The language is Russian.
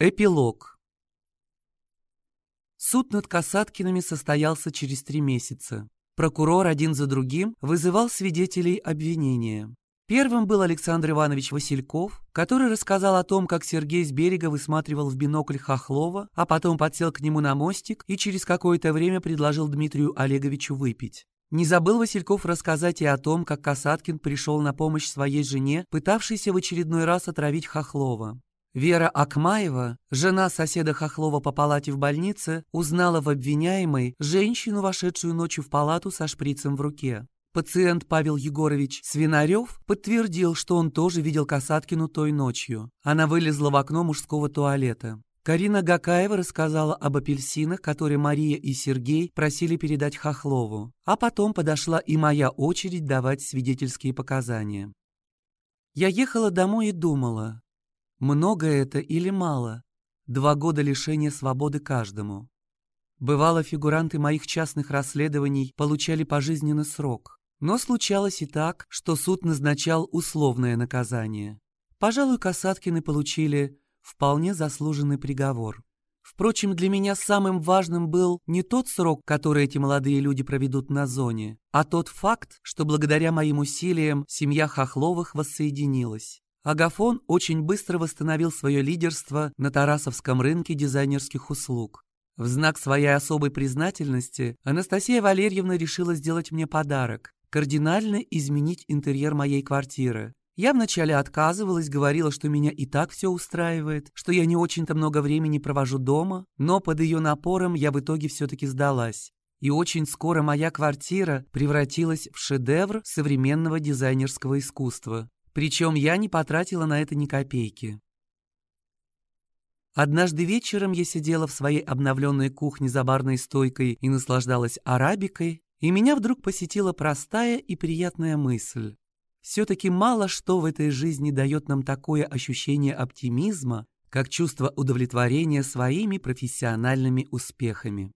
Эпилог. Суд над Касаткиными состоялся через три месяца. Прокурор один за другим вызывал свидетелей обвинения. Первым был Александр Иванович Васильков, который рассказал о том, как Сергей с берега высматривал в бинокль Хохлова, а потом подсел к нему на мостик и через какое-то время предложил Дмитрию Олеговичу выпить. Не забыл Васильков рассказать и о том, как Касаткин пришел на помощь своей жене, пытавшейся в очередной раз отравить Хохлова. Вера Акмаева, жена соседа Хохлова по палате в больнице, узнала в обвиняемой женщину, вошедшую ночью в палату со шприцем в руке. Пациент Павел Егорович Свинарев подтвердил, что он тоже видел Касаткину той ночью. Она вылезла в окно мужского туалета. Карина Гакаева рассказала об апельсинах, которые Мария и Сергей просили передать Хохлову. А потом подошла и моя очередь давать свидетельские показания. Я ехала домой и думала, много это или мало? Два года лишения свободы каждому. Бывало, фигуранты моих частных расследований получали пожизненный срок. Но случалось и так, что суд назначал условное наказание. Пожалуй, Касаткины получили вполне заслуженный приговор. Впрочем, для меня самым важным был не тот срок, который эти молодые люди проведут на зоне, а тот факт, что благодаря моим усилиям семья Хохловых воссоединилась. Агафон очень быстро восстановил свое лидерство на Тарасовском рынке дизайнерских услуг. В знак своей особой признательности Анастасия Валерьевна решила сделать мне подарок – кардинально изменить интерьер моей квартиры. Я вначале отказывалась, говорила, что меня и так все устраивает, что я не очень-то много времени провожу дома, но под ее напором я в итоге все-таки сдалась. И очень скоро моя квартира превратилась в шедевр современного дизайнерского искусства. Причем я не потратила на это ни копейки. Однажды вечером я сидела в своей обновленной кухне за барной стойкой и наслаждалась арабикой, и меня вдруг посетила простая и приятная мысль. Все-таки мало что в этой жизни дает нам такое ощущение оптимизма, как чувство удовлетворения своими профессиональными успехами.